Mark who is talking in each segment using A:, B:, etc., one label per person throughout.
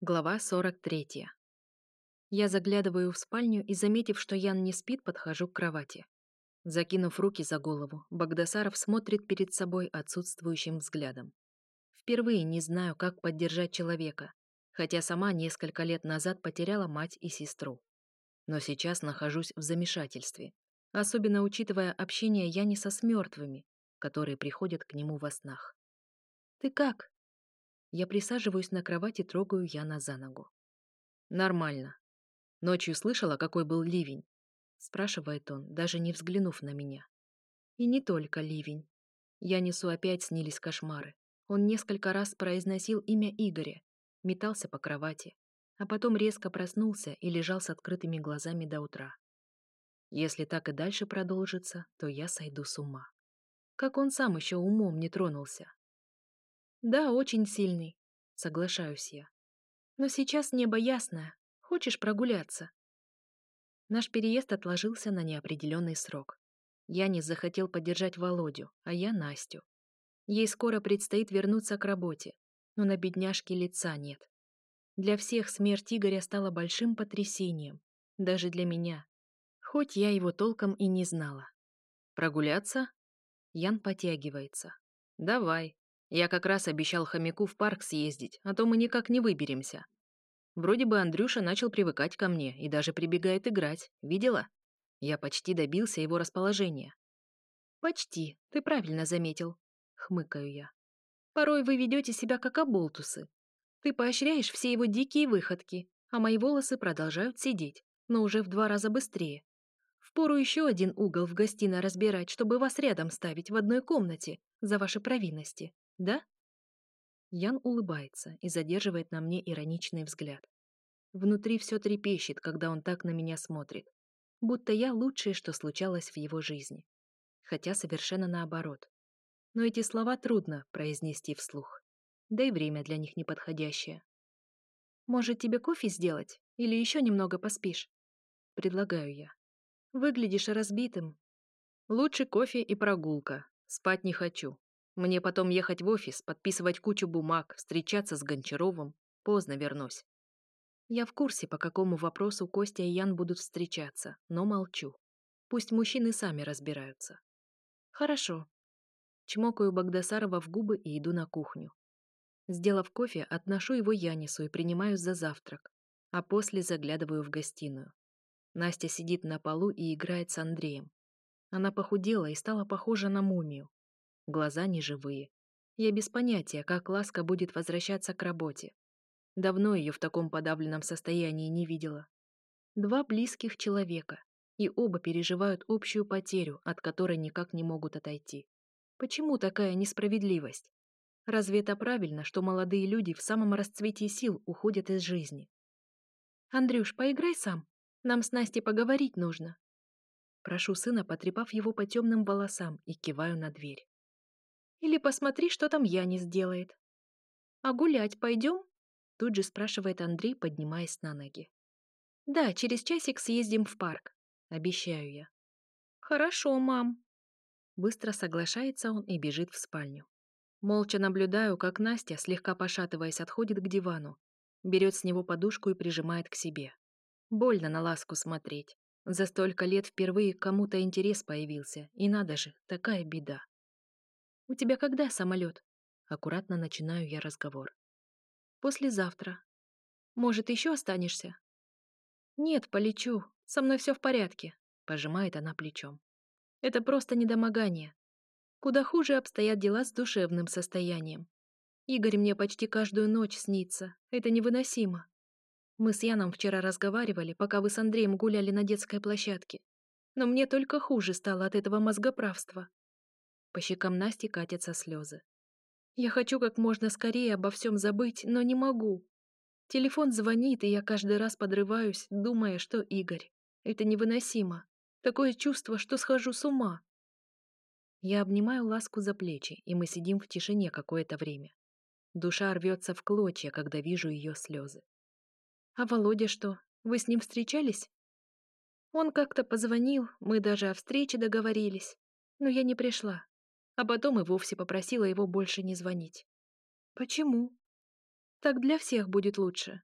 A: Глава 43. Я заглядываю в спальню и, заметив, что Ян не спит, подхожу к кровати. Закинув руки за голову, Богдасаров смотрит перед собой отсутствующим взглядом. Впервые не знаю, как поддержать человека, хотя сама несколько лет назад потеряла мать и сестру. Но сейчас нахожусь в замешательстве, особенно учитывая общение Яни со мертвыми, которые приходят к нему во снах. «Ты как?» Я присаживаюсь на кровати и трогаю Яна за ногу. «Нормально. Ночью слышала, какой был ливень?» спрашивает он, даже не взглянув на меня. И не только ливень. Я несу опять снились кошмары. Он несколько раз произносил имя Игоря, метался по кровати, а потом резко проснулся и лежал с открытыми глазами до утра. Если так и дальше продолжится, то я сойду с ума. Как он сам еще умом не тронулся. Да, очень сильный, соглашаюсь я. Но сейчас небо ясное. Хочешь прогуляться? Наш переезд отложился на неопределенный срок. Янис захотел поддержать Володю, а я Настю. Ей скоро предстоит вернуться к работе, но на бедняжке лица нет. Для всех смерть Игоря стала большим потрясением, даже для меня, хоть я его толком и не знала. «Прогуляться?» Ян потягивается. «Давай, я как раз обещал хомяку в парк съездить, а то мы никак не выберемся. Вроде бы Андрюша начал привыкать ко мне и даже прибегает играть. Видела? Я почти добился его расположения. «Почти, ты правильно заметил», — хмыкаю я. «Порой вы ведете себя как оболтусы. Ты поощряешь все его дикие выходки, а мои волосы продолжают сидеть, но уже в два раза быстрее. Впору еще один угол в гостиной разбирать, чтобы вас рядом ставить в одной комнате за ваши провинности. Да? Ян улыбается и задерживает на мне ироничный взгляд. Внутри все трепещет, когда он так на меня смотрит. Будто я лучшее, что случалось в его жизни. Хотя совершенно наоборот. Но эти слова трудно произнести вслух. Да и время для них неподходящее. «Может, тебе кофе сделать? Или еще немного поспишь?» Предлагаю я. «Выглядишь разбитым». «Лучше кофе и прогулка. Спать не хочу», мне потом ехать в офис, подписывать кучу бумаг, встречаться с Гончаровым. Поздно вернусь. Я в курсе, по какому вопросу Костя и Ян будут встречаться, но молчу. Пусть мужчины сами разбираются. Хорошо. Чмокаю Багдасарова в губы и иду на кухню. Сделав кофе, отношу его Янису и принимаюсь за завтрак, а после заглядываю в гостиную. Настя сидит на полу и играет с Андреем. Она похудела и стала похожа на мумию глаза неживые. Я без понятия, как Ласка будет возвращаться к работе. Давно ее в таком подавленном состоянии не видела. Два близких человека, и оба переживают общую потерю, от которой никак не могут отойти. Почему такая несправедливость? Разве это правильно, что молодые люди в самом расцвете сил уходят из жизни? «Андрюш, поиграй сам. Нам с Настей поговорить нужно». Прошу сына, потрепав его по темным волосам, и киваю на дверь. Или посмотри, что там Янис делает. А гулять пойдем? Тут же спрашивает Андрей, поднимаясь на ноги. Да, через часик съездим в парк. Обещаю я. Хорошо, мам. Быстро соглашается он и бежит в спальню. Молча наблюдаю, как Настя, слегка пошатываясь, отходит к дивану, берет с него подушку и прижимает к себе. Больно на ласку смотреть. За столько лет впервые кому-то интерес появился, и надо же, такая беда. «У тебя когда самолет?» Аккуратно начинаю я разговор. «Послезавтра. Может, еще останешься?» «Нет, полечу. Со мной все в порядке», — пожимает она плечом. «Это просто недомогание. Куда хуже обстоят дела с душевным состоянием. Игорь мне почти каждую ночь снится. Это невыносимо. Мы с Яном вчера разговаривали, пока вы с Андреем гуляли на детской площадке. Но мне только хуже стало от этого мозгоправства. По щекам Насти катятся слезы. Я хочу как можно скорее обо всем забыть, но не могу. Телефон звонит, и я каждый раз подрываюсь, думая, что Игорь. Это невыносимо. Такое чувство, что схожу с ума. Я обнимаю ласку за плечи, и мы сидим в тишине какое-то время. Душа рвется в клочья, когда вижу ее слезы. «А Володя что? Вы с ним встречались?» «Он как-то позвонил, мы даже о встрече договорились, но я не пришла, а потом и вовсе попросила его больше не звонить. «Почему?» «Так для всех будет лучше».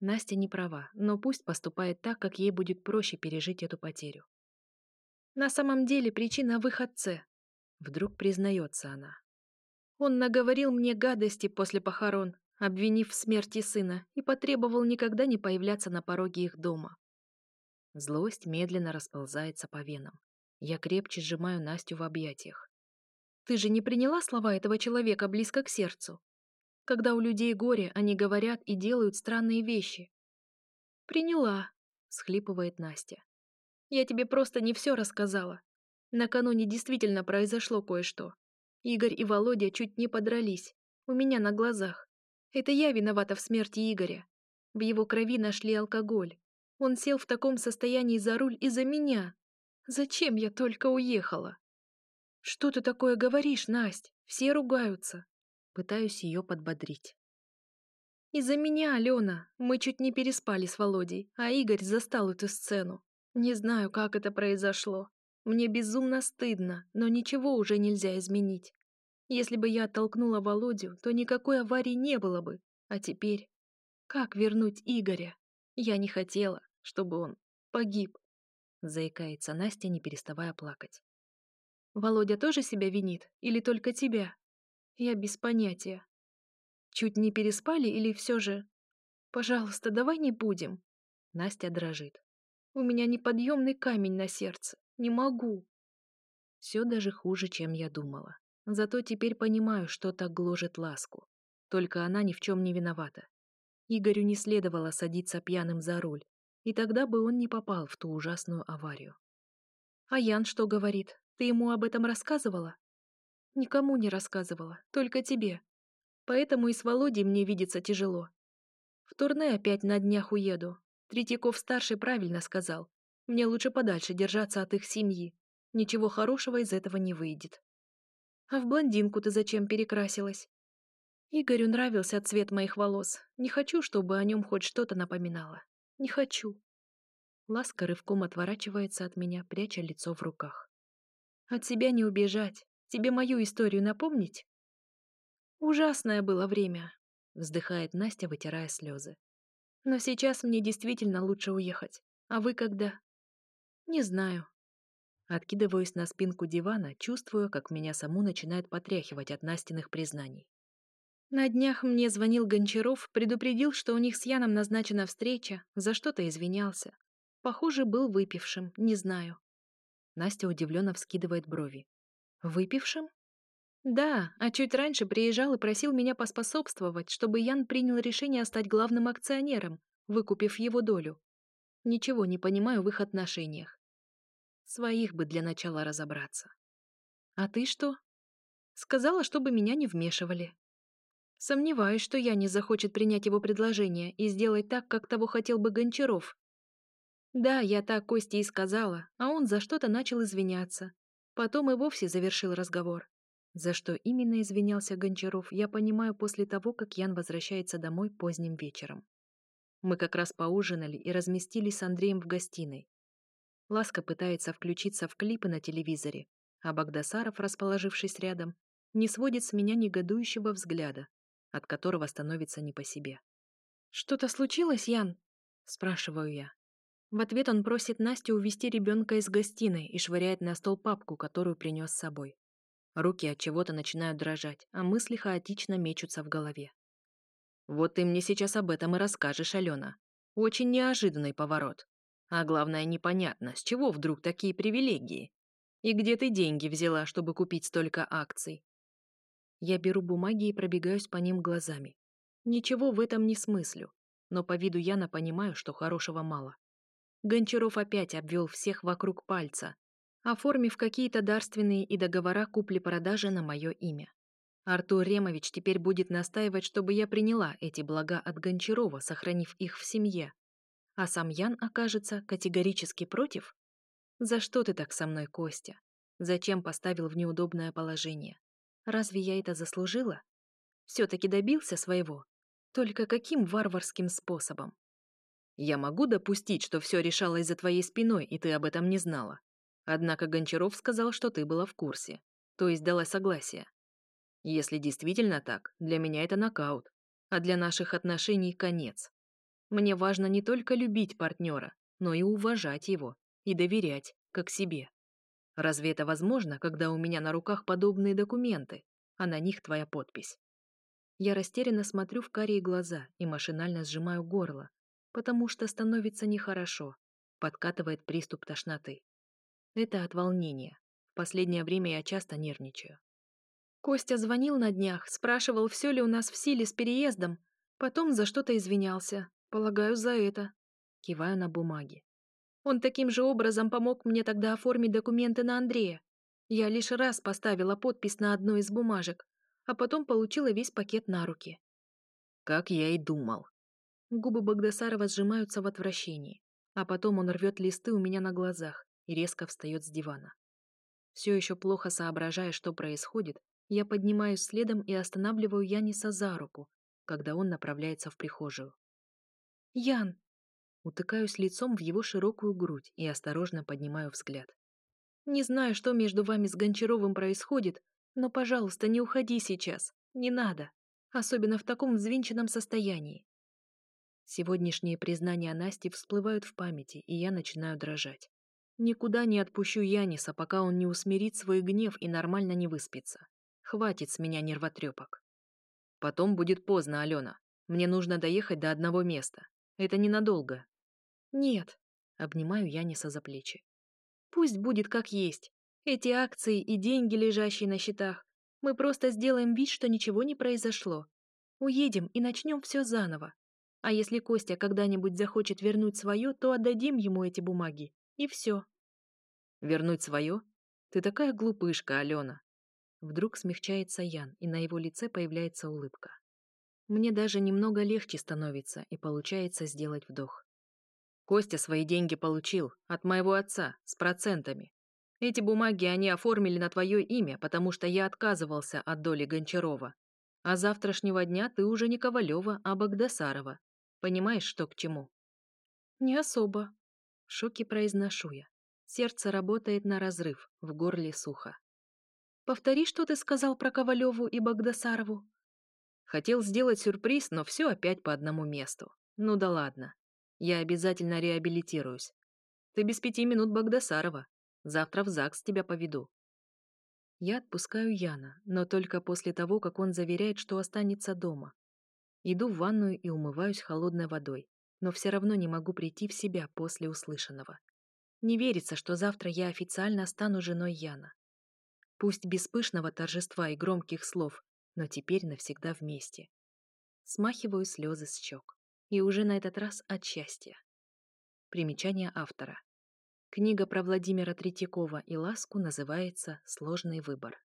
A: Настя не права, но пусть поступает так, как ей будет проще пережить эту потерю. «На самом деле причина в их отце», — вдруг признается она. «Он наговорил мне гадости после похорон, обвинив в смерти сына, и потребовал никогда не появляться на пороге их дома. Злость медленно расползается по венам. Я крепче сжимаю Настю в объятиях. Ты же не приняла слова этого человека близко к сердцу. Когда у людей горе, они говорят и делают странные вещи. «Приняла», — схлипывает Настя. «Я тебе просто не все рассказала. Накануне действительно произошло кое-что. Игорь и Володя чуть не подрались. У меня на глазах. Это я виновата в смерти Игоря. В его крови нашли алкоголь. Он сел в таком состоянии за руль из-за меня. Зачем я только уехала?» Что ты такое говоришь, Насть? Все ругаются. Пытаюсь ее подбодрить. Из-за меня, Алена, мы чуть не переспали с Володей, а Игорь застал эту сцену. Не знаю, как это произошло. Мне безумно стыдно, но ничего уже нельзя изменить. Если бы я оттолкнула Володю, то никакой аварии не было бы. А теперь... Как вернуть Игоря? Я не хотела, чтобы он погиб. Заикается Настя, не переставая плакать. Володя тоже себя винит? Или только тебя? Я без понятия. Чуть не переспали или все же... Пожалуйста, давай не будем. Настя дрожит. У меня неподъемный камень на сердце. Не могу. Все даже хуже, чем я думала. Зато теперь понимаю, что так гложет ласку. Только она ни в чем не виновата. Игорю не следовало садиться пьяным за руль, и тогда бы он не попал в ту ужасную аварию. А Ян что говорит? Ты ему об этом рассказывала? Никому не рассказывала, только тебе. Поэтому и с Володей мне видится тяжело. В турне опять на днях уеду. Третьяков-старший правильно сказал. Мне лучше подальше держаться от их семьи. Ничего хорошего из этого не выйдет. А в блондинку ты зачем перекрасилась? Игорю нравился цвет моих волос. Не хочу, чтобы о нем хоть что-то напоминало. Не хочу. Ласка рывком отворачивается от меня, пряча лицо в руках. От себя не убежать. Тебе мою историю напомнить? Ужасное было время, вздыхает Настя, вытирая слезы. Но сейчас мне действительно лучше уехать. А вы когда? Не знаю. Откидываюсь на спинку дивана, чувствую, как меня саму начинает потряхивать от Настиных признаний. На днях мне звонил Гончаров, предупредил, что у них с Яном назначена встреча, за что-то извинялся. Похоже, был выпившим, не знаю. Настя удивленно вскидывает брови. «Выпившим?» «Да, а чуть раньше приезжал и просил меня поспособствовать, чтобы Ян принял решение стать главным акционером, выкупив его долю. Ничего не понимаю в их отношениях. Своих бы для начала разобраться. А ты что? Сказала, чтобы меня не вмешивали. Сомневаюсь, что я не захочет принять его предложение и сделать так, как того хотел бы Гончаров, да, я так Косте и сказала, а он за что-то начал извиняться. Потом и вовсе завершил разговор. За что именно извинялся Гончаров, я понимаю после того, как Ян возвращается домой поздним вечером. Мы как раз поужинали и разместились с Андреем в гостиной. Ласка пытается включиться в клипы на телевизоре, а Багдасаров, расположившись рядом, не сводит с меня негодующего взгляда, от которого становится не по себе. «Что-то случилось, Ян?» – спрашиваю я. В ответ он просит Настю увести ребенка из гостиной и швыряет на стол папку, которую принес с собой. Руки от чего-то начинают дрожать, а мысли хаотично мечутся в голове. «Вот ты мне сейчас об этом и расскажешь, Алена. Очень неожиданный поворот. А главное, непонятно, с чего вдруг такие привилегии? И где ты деньги взяла, чтобы купить столько акций?» Я беру бумаги и пробегаюсь по ним глазами. Ничего в этом не смыслю, но по виду Яна понимаю, что хорошего мало. Гончаров опять обвел всех вокруг пальца, оформив какие-то дарственные и договора купли-продажи на мое имя. Артур Ремович теперь будет настаивать, чтобы я приняла эти блага от Гончарова, сохранив их в семье. А сам Ян окажется категорически против? За что ты так со мной, Костя? Зачем поставил в неудобное положение? Разве я это заслужила? Все-таки добился своего. Только каким варварским способом? Я могу допустить, что все решалось за твоей спиной, и ты об этом не знала. Однако Гончаров сказал, что ты была в курсе, то есть дала согласие. Если действительно так, для меня это нокаут, а для наших отношений конец. Мне важно не только любить партнера, но и уважать его, и доверять, как себе. Разве это возможно, когда у меня на руках подобные документы, а на них твоя подпись? Я растерянно смотрю в карие глаза и машинально сжимаю горло, потому что становится нехорошо. Подкатывает приступ тошноты. Это от волнения. В последнее время я часто нервничаю. Костя звонил на днях, спрашивал, все ли у нас в силе с переездом. Потом за что-то извинялся. Полагаю, за это. Киваю на бумаге. Он таким же образом помог мне тогда оформить документы на Андрея. Я лишь раз поставила подпись на одну из бумажек, а потом получила весь пакет на руки. Как я и думал. Губы Багдасарова сжимаются в отвращении, а потом он рвет листы у меня на глазах и резко встает с дивана. Все еще плохо соображая, что происходит, я поднимаюсь следом и останавливаю Яниса за руку, когда он направляется в прихожую. «Ян!» Утыкаюсь лицом в его широкую грудь и осторожно поднимаю взгляд. «Не знаю, что между вами с Гончаровым происходит, но, пожалуйста, не уходи сейчас. Не надо. Особенно в таком взвинченном состоянии. Сегодняшние признания Насти всплывают в памяти, и я начинаю дрожать. Никуда не отпущу Яниса, пока он не усмирит свой гнев и нормально не выспится. Хватит с меня нервотрепок. Потом будет поздно, Алена. Мне нужно доехать до одного места. Это ненадолго. Нет. Обнимаю Яниса за плечи. Пусть будет как есть. Эти акции и деньги, лежащие на счетах. Мы просто сделаем вид, что ничего не произошло. Уедем и начнем все заново. А если Костя когда-нибудь захочет вернуть свое, то отдадим ему эти бумаги. И все. Вернуть свое? Ты такая глупышка, Алена. Вдруг смягчается Ян, и на его лице появляется улыбка. Мне даже немного легче становится, и получается сделать вдох. Костя свои деньги получил от моего отца с процентами. Эти бумаги они оформили на твое имя, потому что я отказывался от доли Гончарова. А завтрашнего дня ты уже не Ковалева, а Богдасарова. Понимаешь, что к чему?» «Не особо». Шоки произношу я. Сердце работает на разрыв, в горле сухо. «Повтори, что ты сказал про Ковалеву и Багдасарову?» Хотел сделать сюрприз, но все опять по одному месту. Ну да ладно. Я обязательно реабилитируюсь. Ты без пяти минут Багдасарова. Завтра в ЗАГС тебя поведу. Я отпускаю Яна, но только после того, как он заверяет, что останется дома, Иду в ванную и умываюсь холодной водой, но все равно не могу прийти в себя после услышанного. Не верится, что завтра я официально стану женой Яна. Пусть без пышного торжества и громких слов, но теперь навсегда вместе. Смахиваю слезы с щек. И уже на этот раз от счастья. Примечание автора. Книга про Владимира Третьякова и Ласку называется «Сложный выбор».